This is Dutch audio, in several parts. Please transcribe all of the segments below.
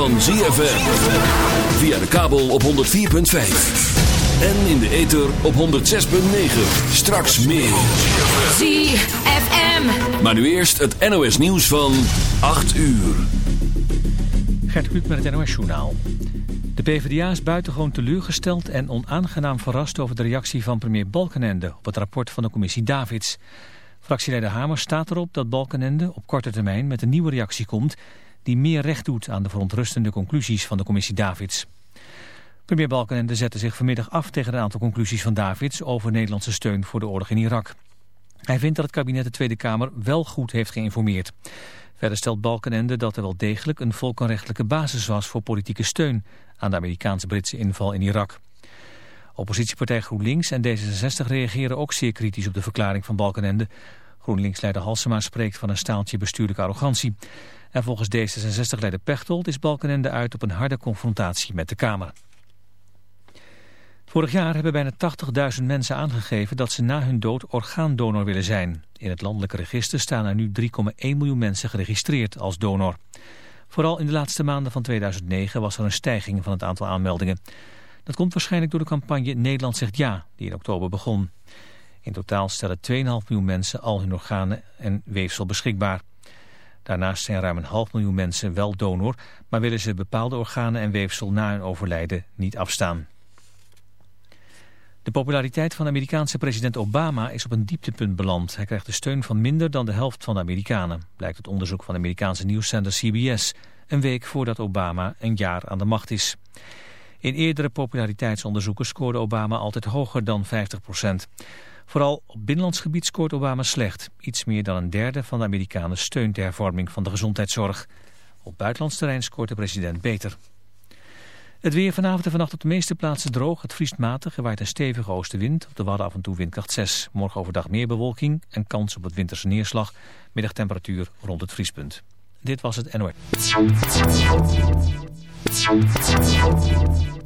van ZFM. Via de kabel op 104.5. En in de ether op 106.9. Straks meer. ZFM. Maar nu eerst het NOS nieuws van 8 uur. Gert Kluk met het NOS Journaal. De PvdA is buitengewoon teleurgesteld en onaangenaam verrast over de reactie van premier Balkenende op het rapport van de commissie Davids. Fractieleider Hamer staat erop dat Balkenende op korte termijn met een nieuwe reactie komt die meer recht doet aan de verontrustende conclusies van de commissie Davids. Premier Balkenende zette zich vanmiddag af tegen een aantal conclusies van Davids over Nederlandse steun voor de oorlog in Irak. Hij vindt dat het kabinet de Tweede Kamer wel goed heeft geïnformeerd. Verder stelt Balkenende dat er wel degelijk een volkenrechtelijke basis was voor politieke steun aan de Amerikaans-Britse inval in Irak. Oppositiepartij GroenLinks en D66 reageren ook zeer kritisch op de verklaring van Balkenende. GroenLinks-leider Halsema spreekt van een staaltje bestuurlijke arrogantie. En volgens D66-leider Pechtold is Balkenende uit op een harde confrontatie met de Kamer. Vorig jaar hebben bijna 80.000 mensen aangegeven dat ze na hun dood orgaandonor willen zijn. In het landelijke register staan er nu 3,1 miljoen mensen geregistreerd als donor. Vooral in de laatste maanden van 2009 was er een stijging van het aantal aanmeldingen. Dat komt waarschijnlijk door de campagne Nederland zegt ja, die in oktober begon. In totaal stellen 2,5 miljoen mensen al hun organen en weefsel beschikbaar. Daarnaast zijn ruim een half miljoen mensen wel donor, maar willen ze bepaalde organen en weefsel na hun overlijden niet afstaan. De populariteit van Amerikaanse president Obama is op een dieptepunt beland. Hij krijgt de steun van minder dan de helft van de Amerikanen, blijkt het onderzoek van Amerikaanse nieuwszender CBS, een week voordat Obama een jaar aan de macht is. In eerdere populariteitsonderzoeken scoorde Obama altijd hoger dan 50 procent. Vooral op binnenlands gebied scoort Obama slecht. Iets meer dan een derde van de Amerikanen steunt de hervorming van de gezondheidszorg. Op buitenlands terrein scoort de president beter. Het weer vanavond en vannacht op de meeste plaatsen droog. Het vriest matig, er waait een stevige oostenwind. Op de Wadden af en toe windkracht 6. Morgen overdag meer bewolking en kans op het winterse neerslag. Middagtemperatuur rond het vriespunt. Dit was het NOS.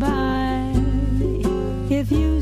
goodbye. If you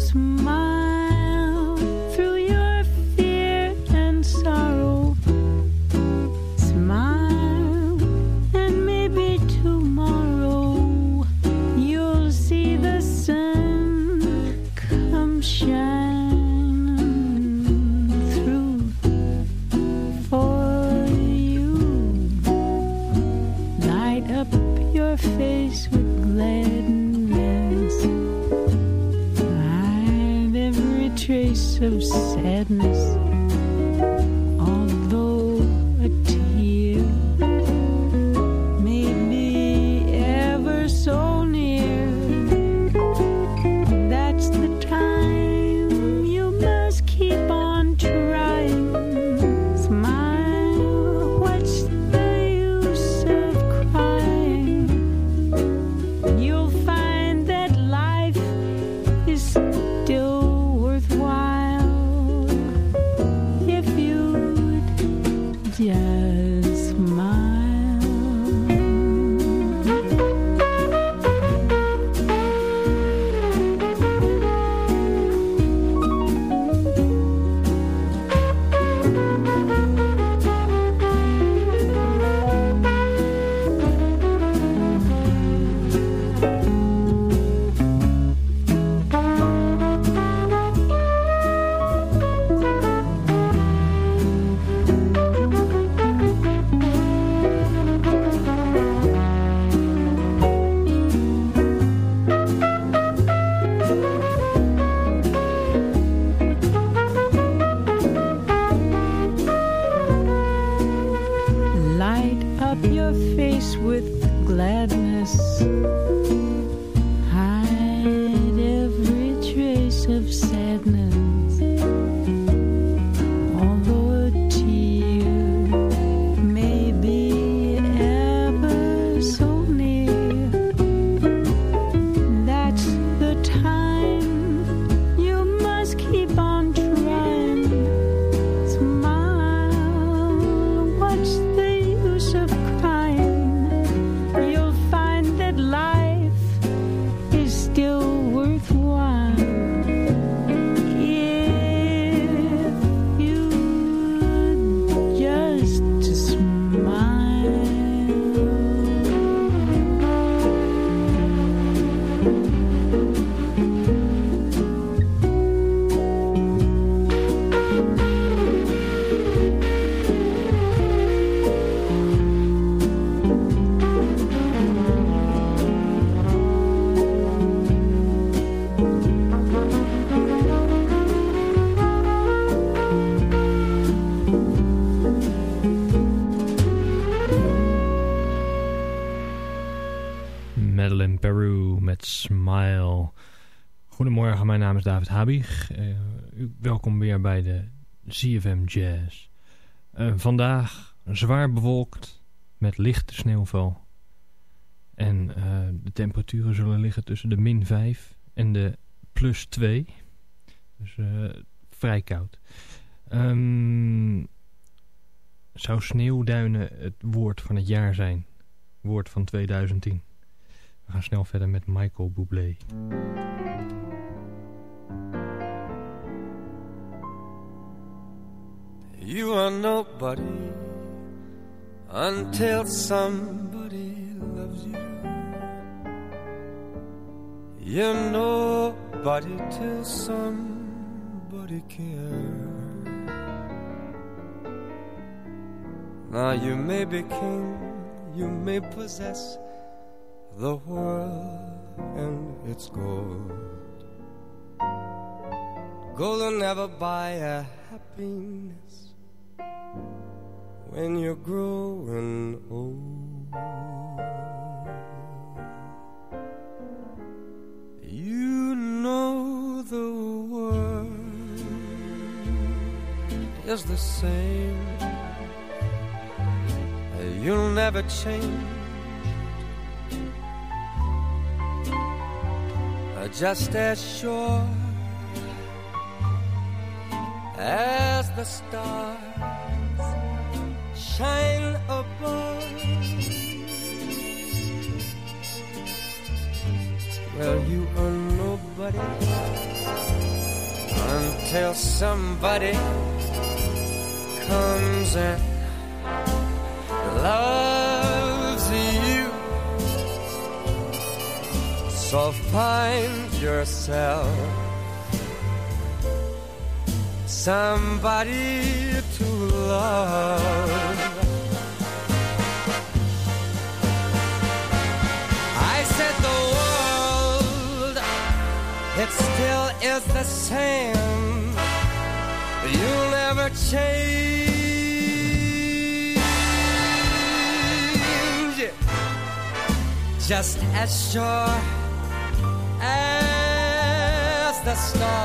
mijn naam is David Habig. Eh, welkom weer bij de ZFM Jazz. Eh, vandaag zwaar bewolkt met lichte sneeuwval. En eh, de temperaturen zullen liggen tussen de min 5 en de plus 2. Dus vrij koud. Ehm, zou sneeuwduinen het woord van het jaar zijn? Woord van 2010. We gaan snel verder met Michael Bublé. You are nobody until somebody loves you. You're nobody till somebody cares. Now you may be king, you may possess the world and its gold. Gold will never buy a happiness when you're growing old. You know the world is the same. You'll never change. Just as sure as the stars shine above. Well, you are nobody until somebody comes and loves you. So find yourself somebody to love. It still is the same. You'll never change. Just as sure as the stars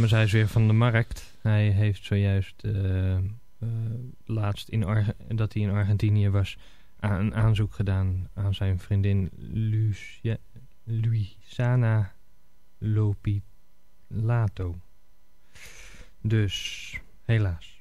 Maar Hij is weer van de markt. Hij heeft zojuist eh, eh, laatst in dat hij in Argentinië was een aanzoek gedaan aan zijn vriendin Lucia Luisana Lopilato. Dus helaas.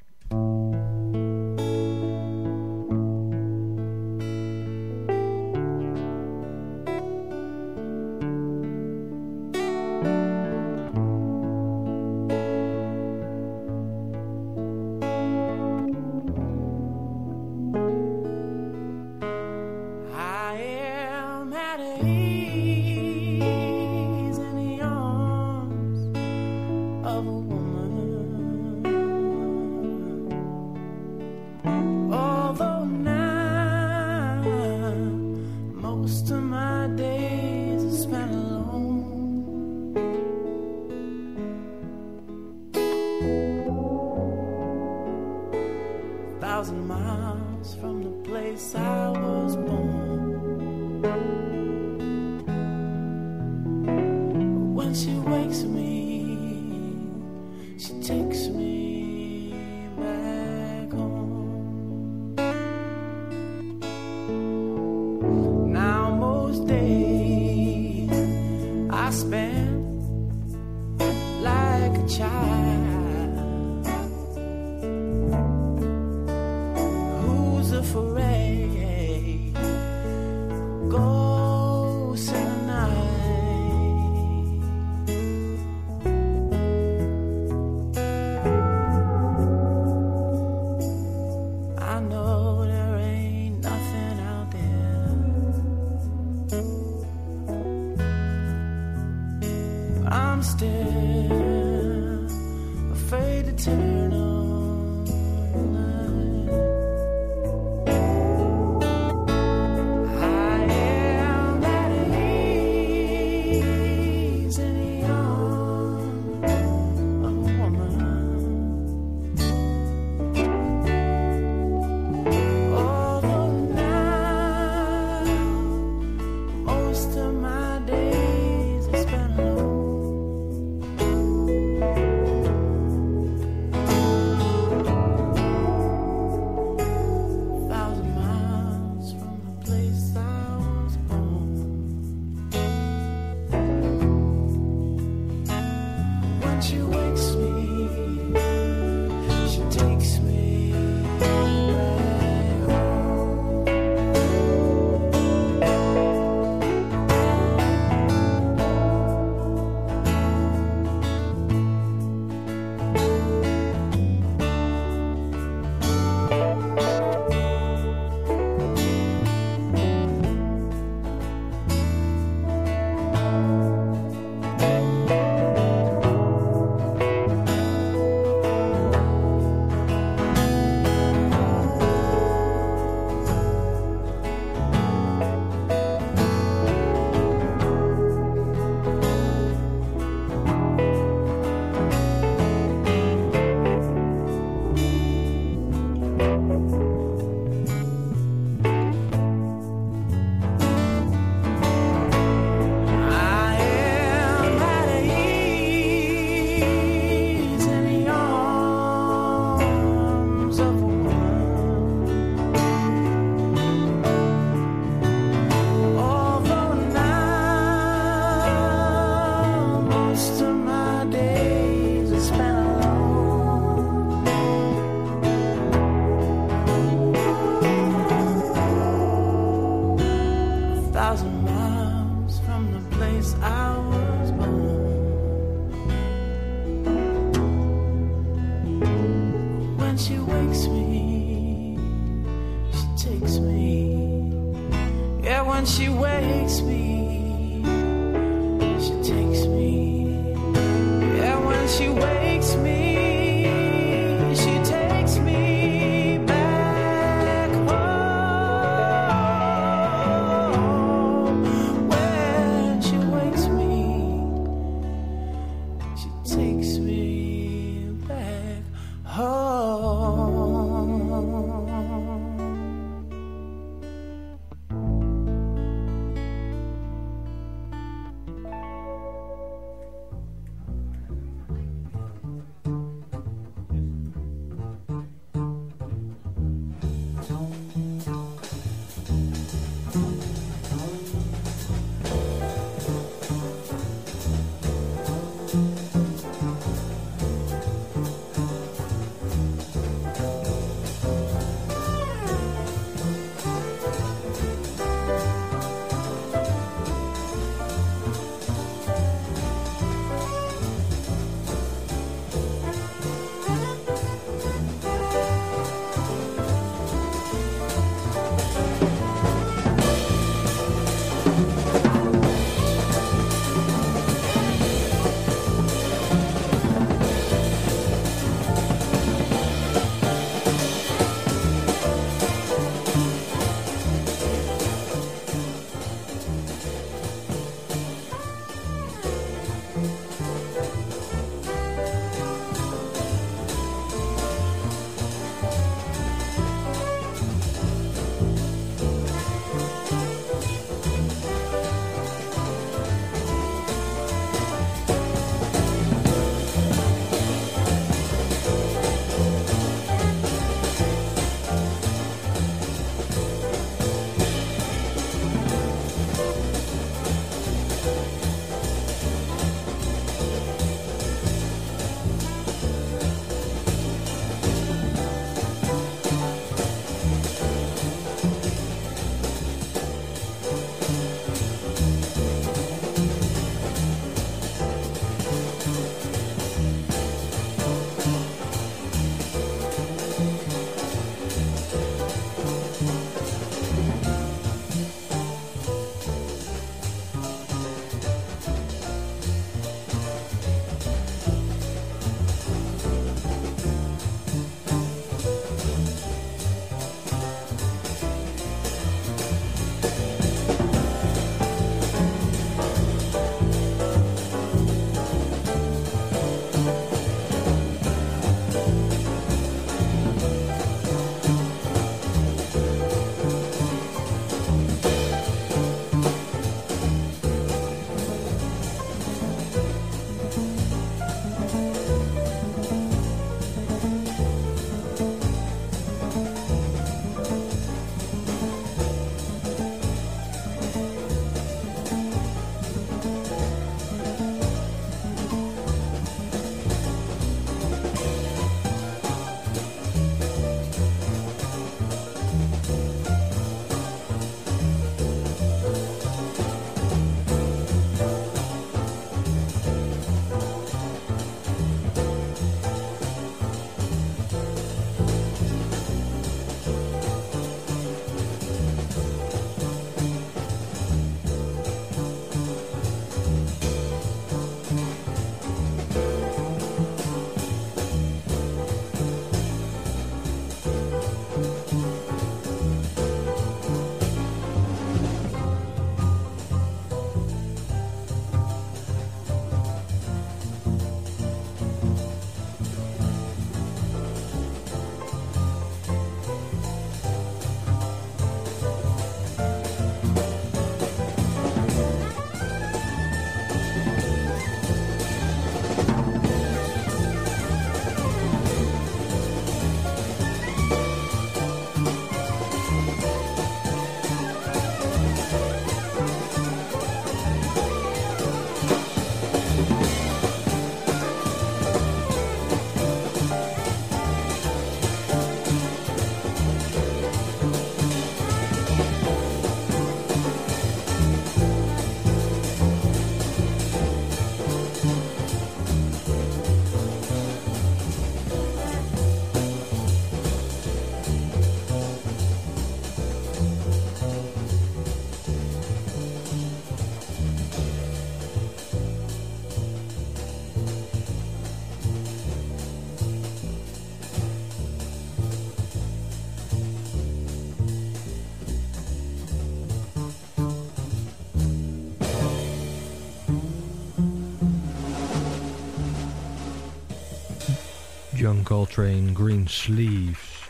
John Coltrane, Green Sleeves.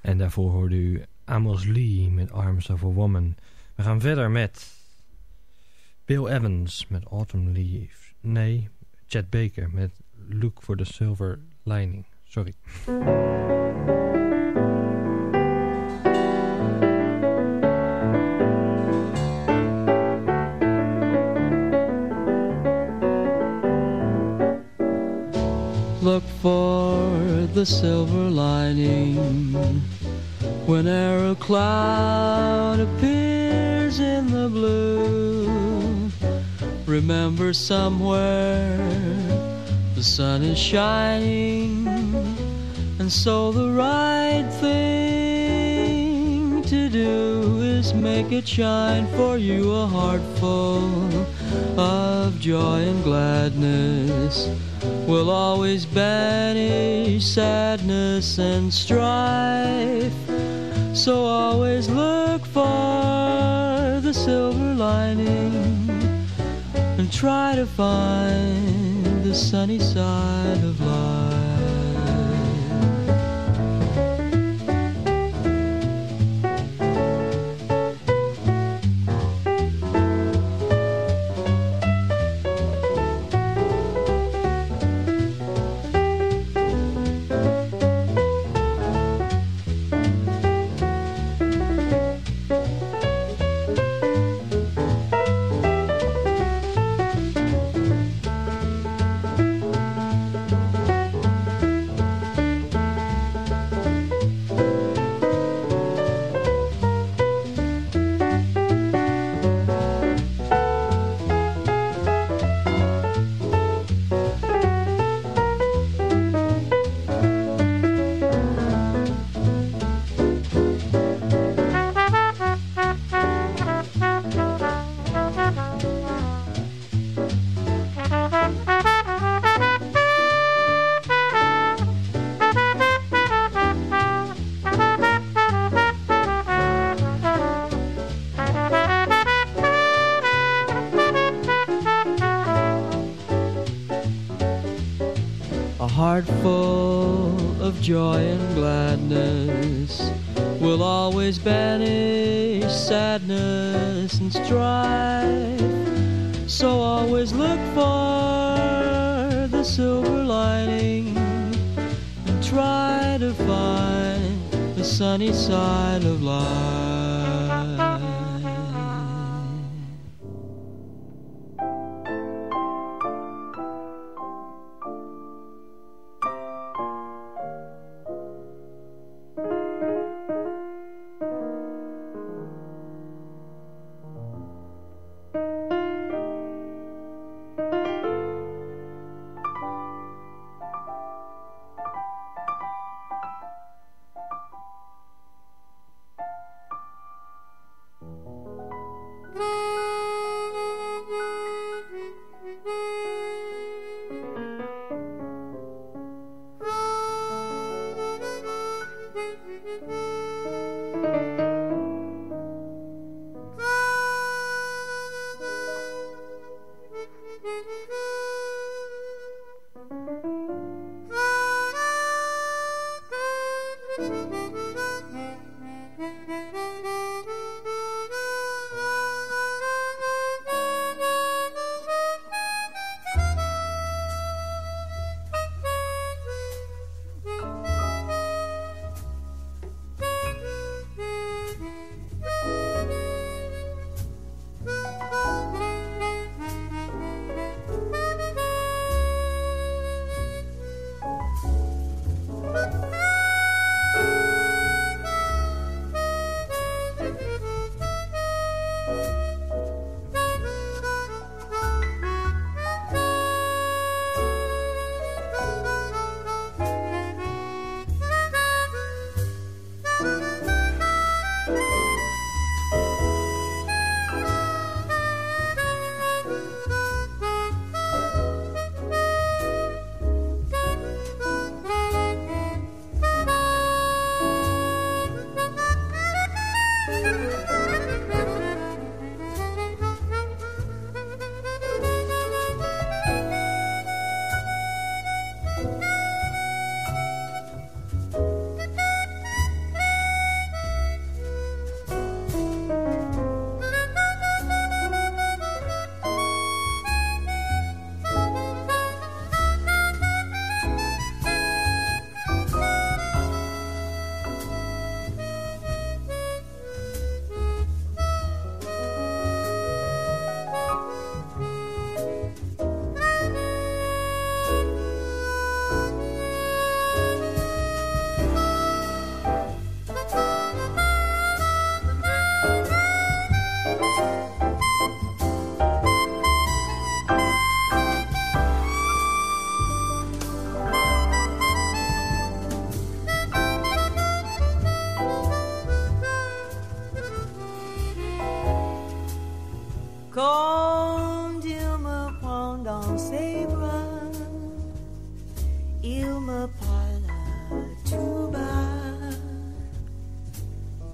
En daarvoor hoorde u Amos Lee met Arms of a Woman. We gaan verder met Bill Evans met Autumn Leaves. Nee, Chet Baker met Look for the Silver Lining. Sorry. Look for the silver lining whenever a cloud appears in the blue. Remember somewhere the sun is shining, and so the right thing to do is make it shine for you a heart full of joy and gladness will always banish sadness and strife. So always look for the silver lining and try to find the sunny side of life. Heart full of joy and gladness will always banish sadness and strife. So always look for the silver lining and try to find the sunny side of life.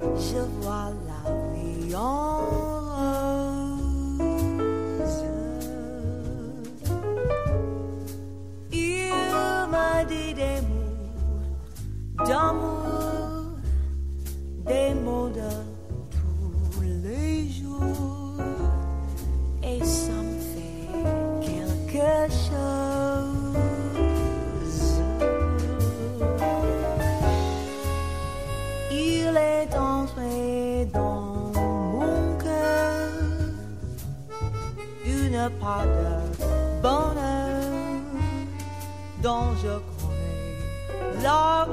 Je vois la vie en quand je crois la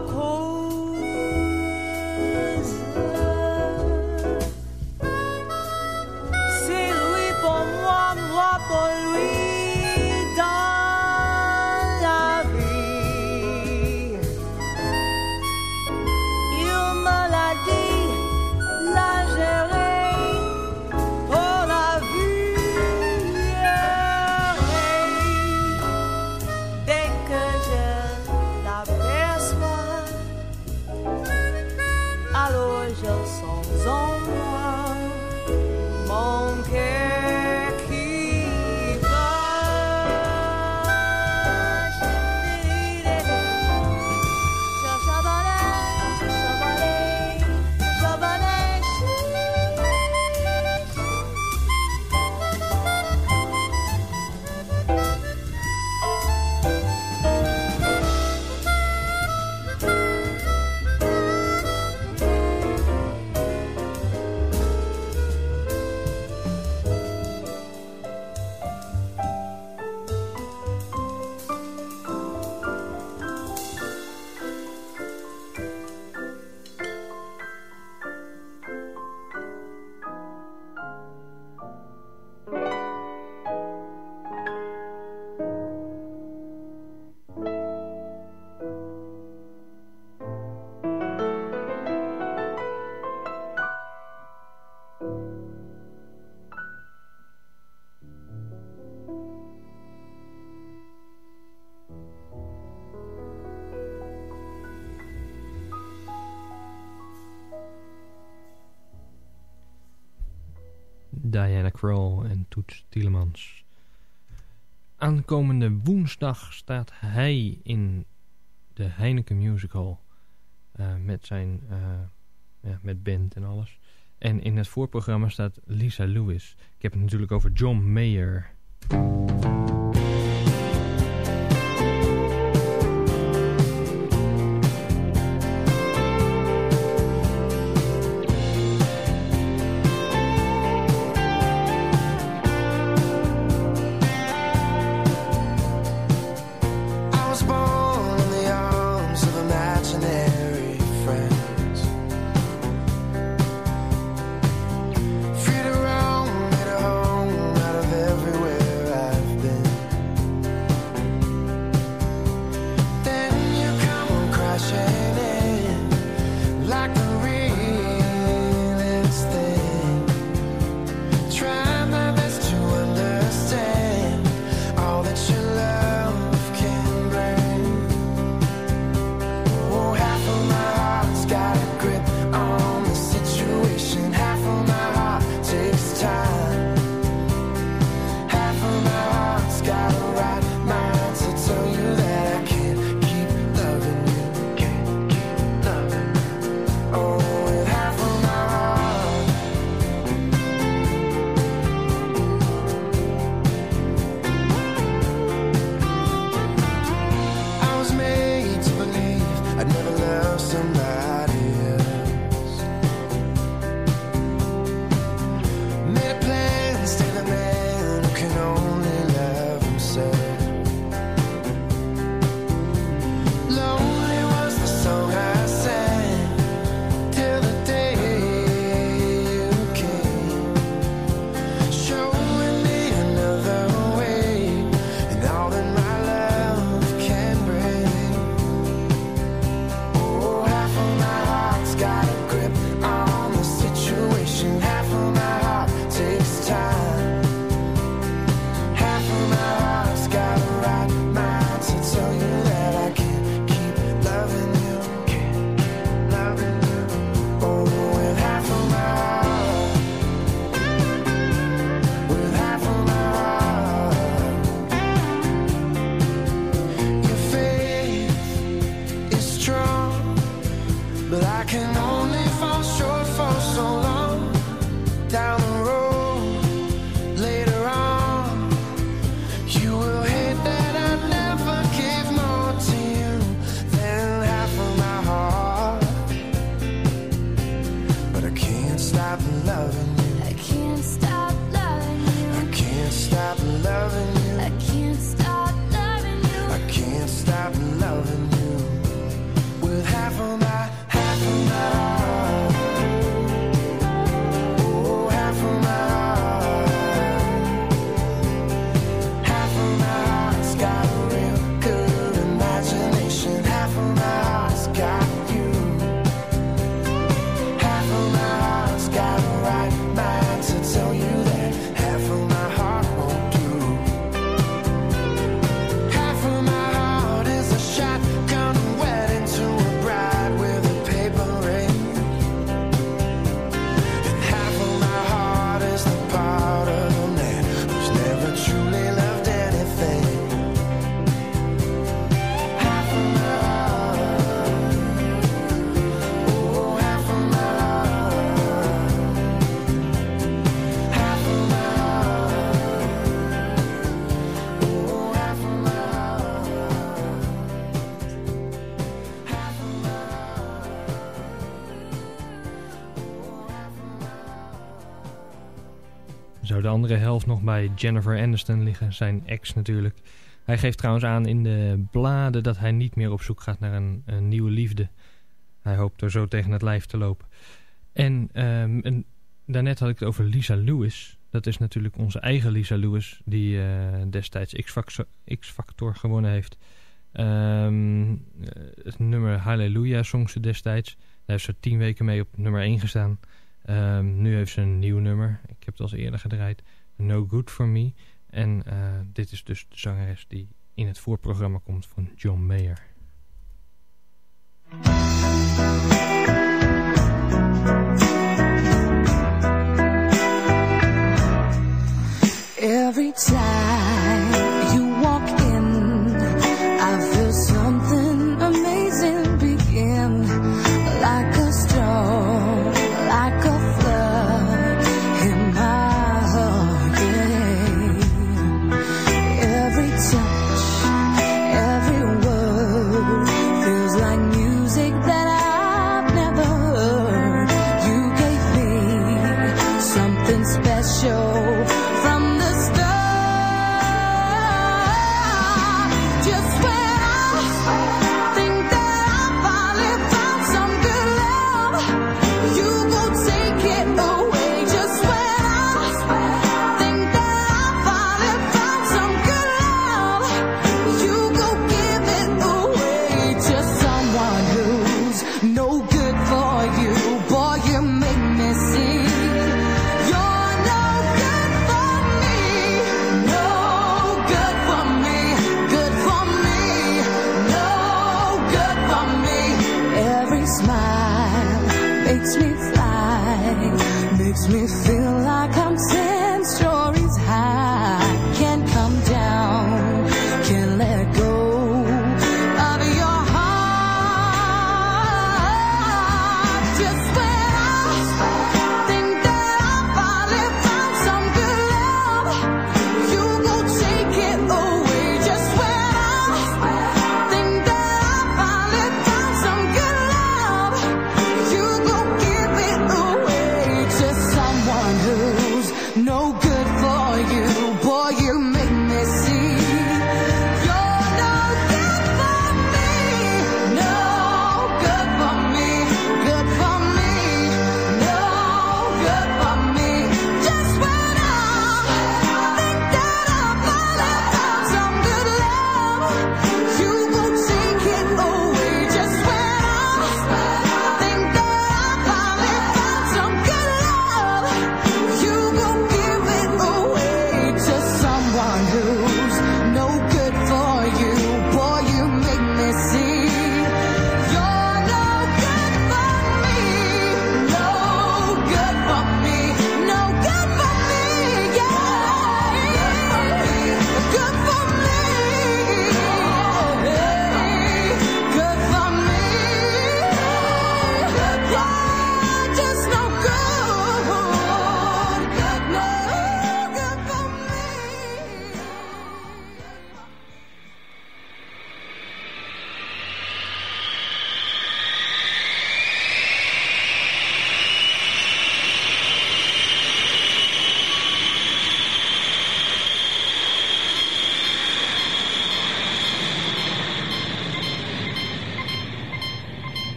Diana Krall en Toets Tielemans. Aankomende woensdag staat hij in de Heineken Musical. eh, met zijn eh, ja, met band en alles. En in het voorprogramma staat Lisa Lewis. Ik heb het natuurlijk over John Mayer. andere helft nog bij Jennifer Anderson liggen, zijn ex natuurlijk. Hij geeft trouwens aan in de bladen dat hij niet meer op zoek gaat naar een, nieuwe liefde. Hij hoopt er zo tegen het lijf te lopen. En, um, daarnet had ik het over Lisa Lewis. Dat is natuurlijk onze eigen Lisa Lewis, die eh, destijds X-Factor gewonnen heeft. Ehm, eh, het nummer Halleluja zong ze destijds. Daar heeft ze tien weken mee op nummer 1 gestaan. Ehm, nu heeft ze een nieuw nummer. Ik heb het al eerder gedraaid. No Good For Me. En eh, dit is dus de zangeres die in het voorprogramma komt van John Mayer.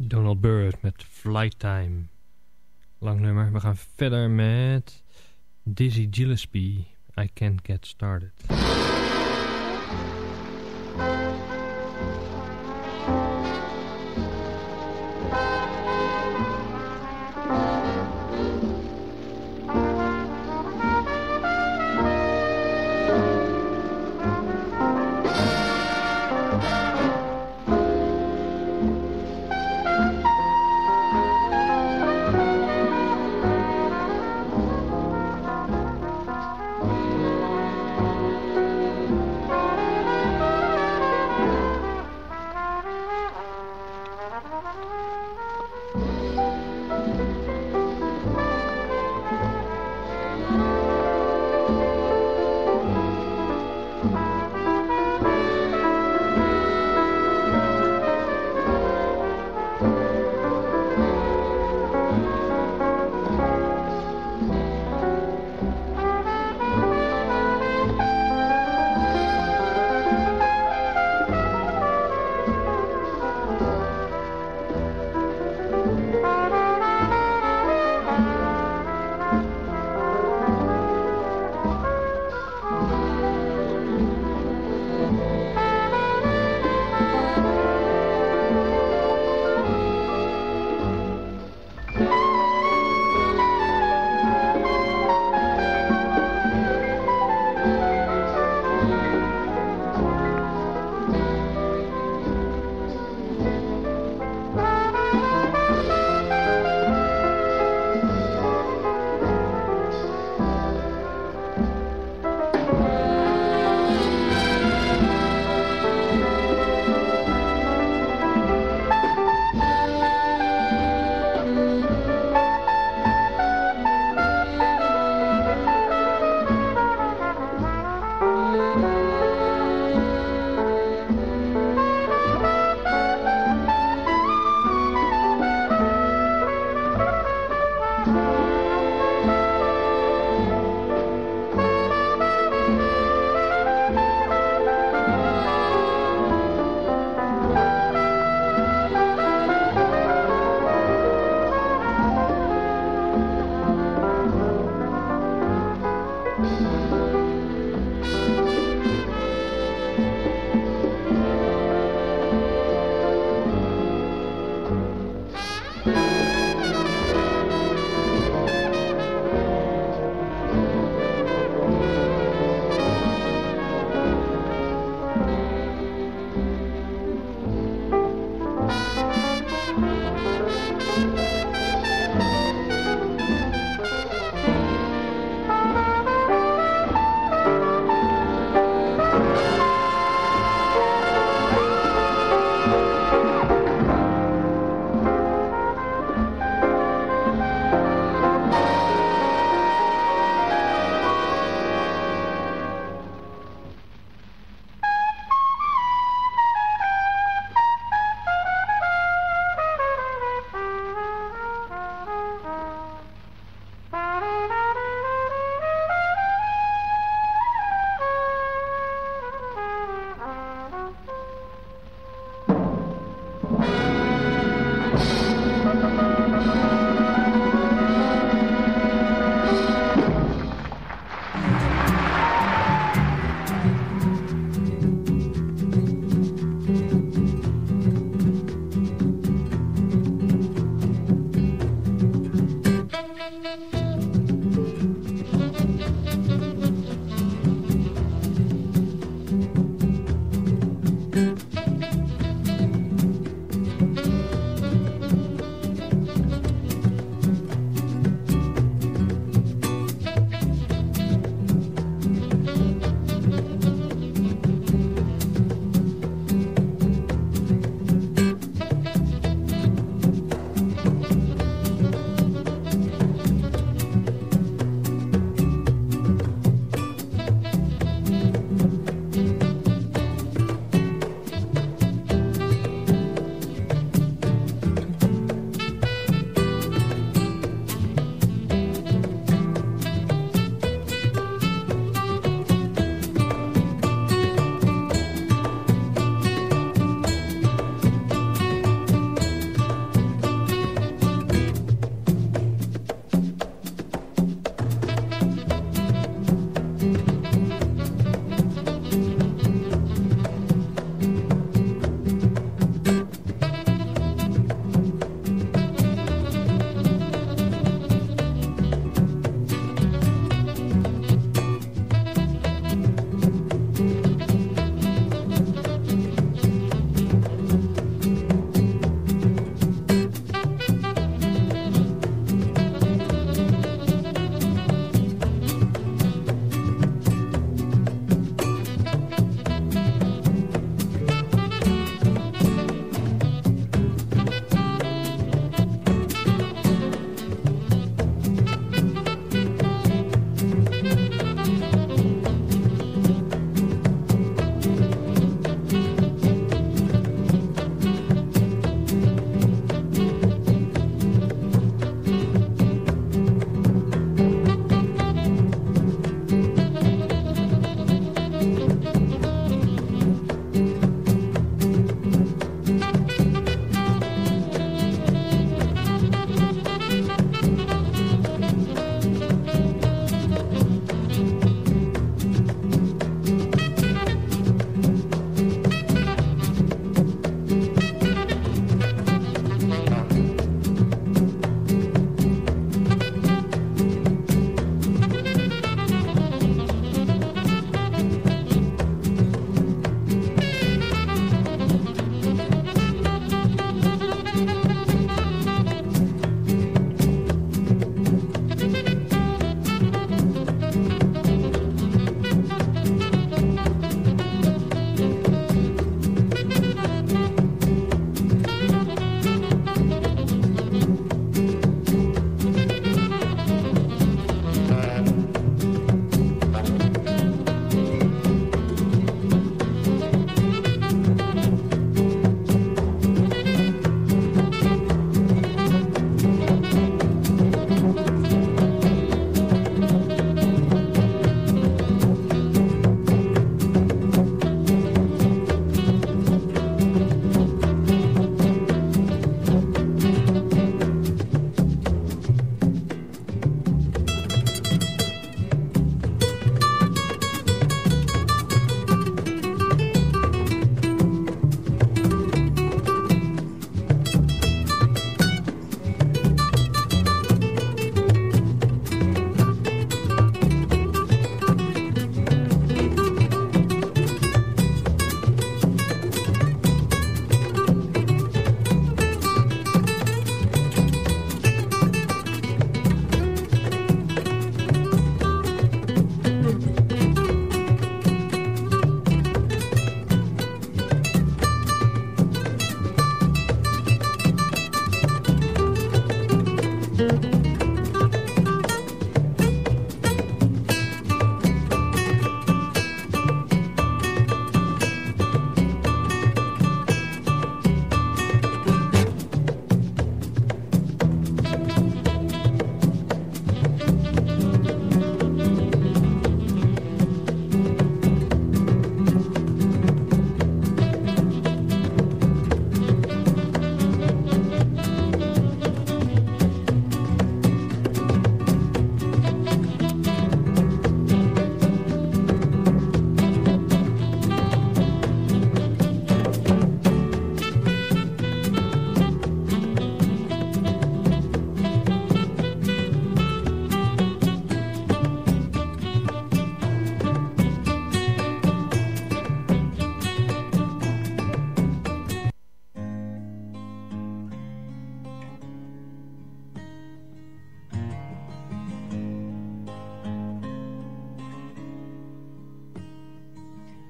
Donald Byrd met Flight Time. Lang nummer. We gaan verder met Dizzy Gillespie. I Can't Get Started.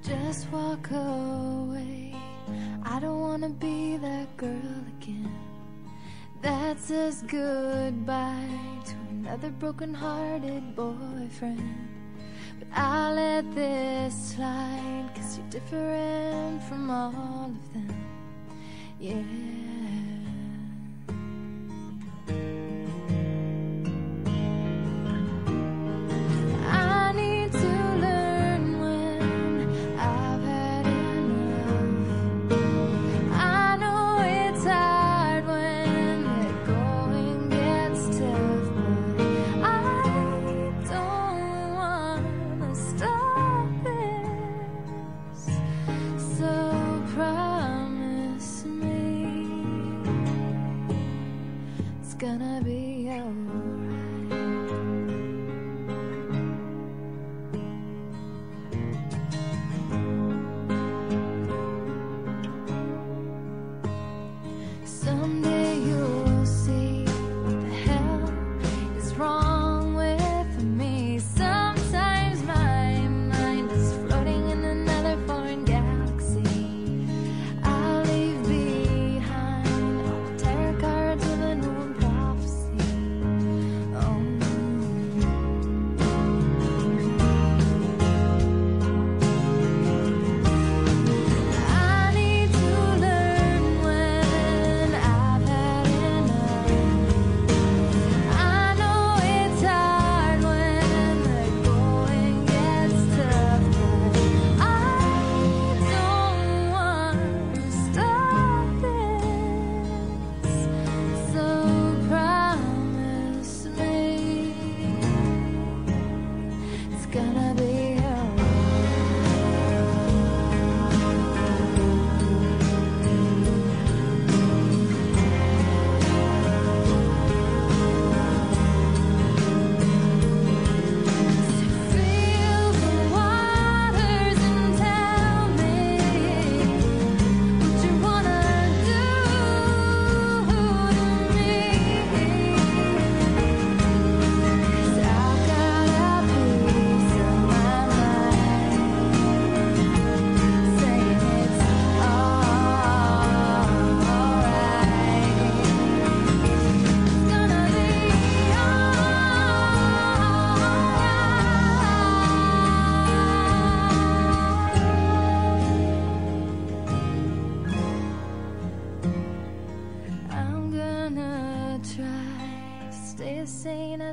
Just walk away. I don't wanna be that girl again. That says goodbye to another broken-hearted boyfriend. But I'll let this slide, cause you're different from all of them. Yeah.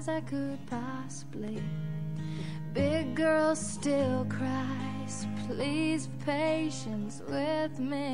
as I could possibly. Big girl still cries. Please, patience with me.